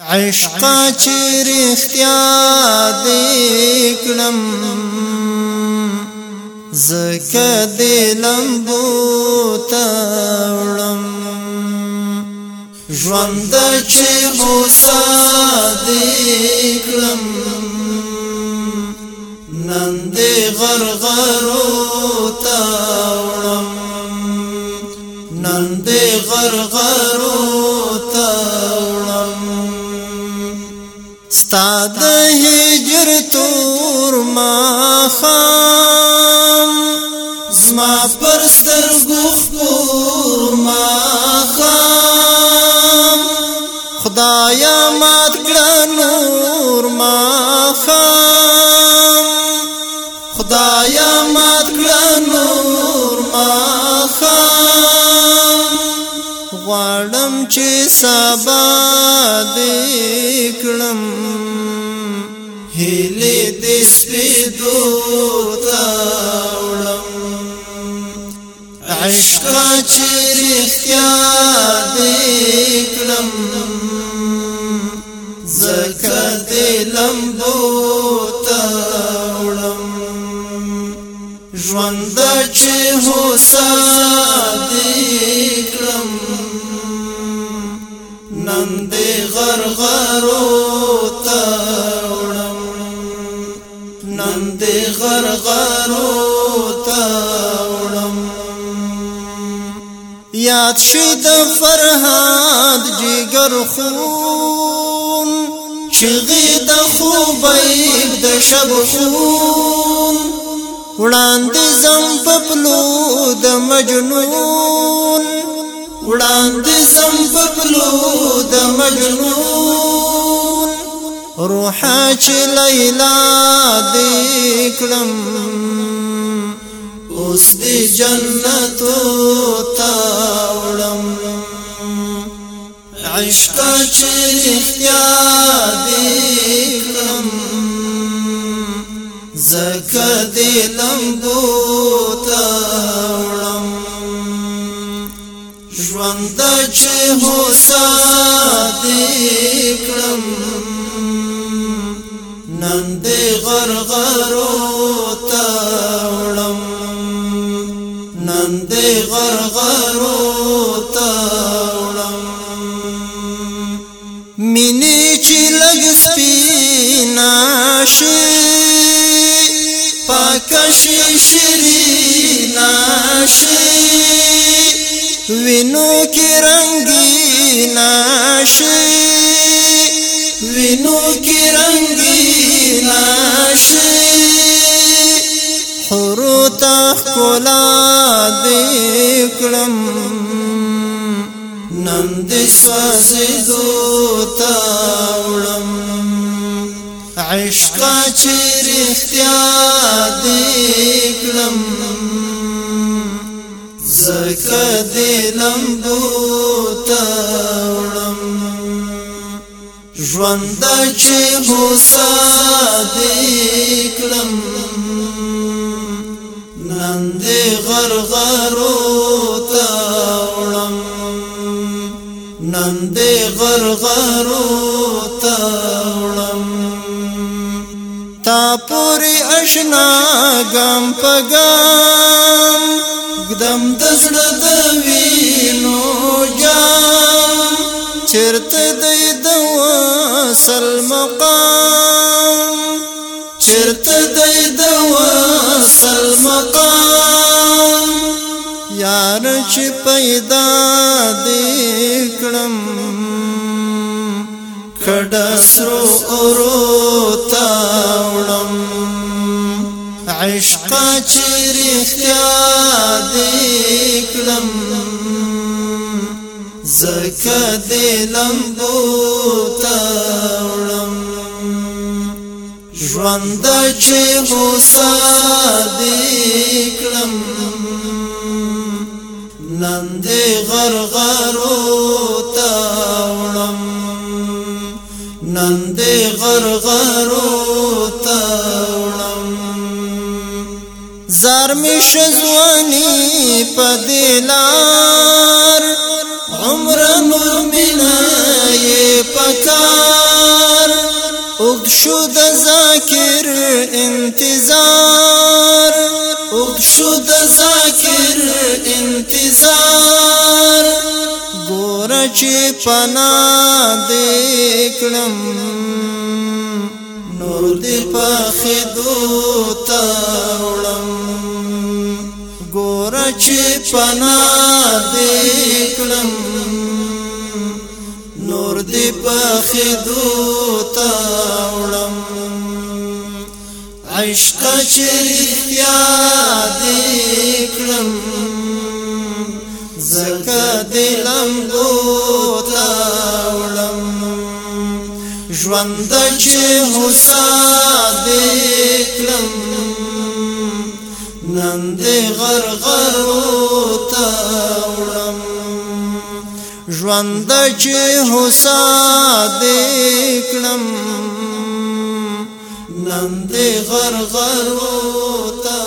عشق چې رښتیا دې کړم زکه دې لمبو تاړم ژوند چې موسی دې کړم نن دې غرغرو تاړم نن دې غرغرو مخام زما پر سترګو خور مخام خدایا مات کړه نور مخام خدایا مات کړه نور مخام غواړم چې سبا دې کړم هلی دی سپیدو تاوڑم عشقا چی رختیا دیکلم زکا دیلم بو تاوڑم جوند چی حسا دیکلم نند غرغرو نن دې غرغرو تا وړم یاد شي د فرهاد جګر خون چغې د خوبې د شب خون وړاندې زم په پلو د مجنون وړاندې زم په پلو د مجنون روحا چې لیلا دې کړم اوس دې جنت ته وړم عشق چې اختیا دې کړم زکه دې لمبو ته وړم ژوند چې هوسا دې کړم نن دې غرغرو تا وړم نن دې غرغرو تا وړم مینې چې لګ سپینا شي پاکشي شرینا شي وینو کې رنگینا شي وینو کی رنگی ناشی حرو تخ کلا دیکلم نند سوازی دو تاولم عشقا چی رختیا دیکلم زکا دیلم بود ژوند چې هوسا دې کړم نن دې غرغرو ته وړم نن دې غرغرو ته وړم تا پوری اشنا غم پغم قدم دسړ د وینو جام چرته دې اصل مقام چرته دی د اصل مقام یار چې پیدا دی کړم کډا سرو اورو تا وړم عشق چې رښتیا دې لمبو تاړم ژوند چې هوسا دې کړم نن دې غرغرو تاړم نن دې غرغرو تاړم زار می شزوانی په دلار عمر نور می اوږد شو د ذاکر انتظار اوږد شو د ذاکر انتظار ګور چې پنا دې کړم نور دې په خدو تا وړم ګور چې پنا دې کړم دی پخیدو تا وړم عشق چریتیا دی کړم زکه دلم گو تا وړم ژوند چې هوسا دی کړم نن دې غرغرو تا وړم ژوند چې حساد کړم نن دې غرغرو ته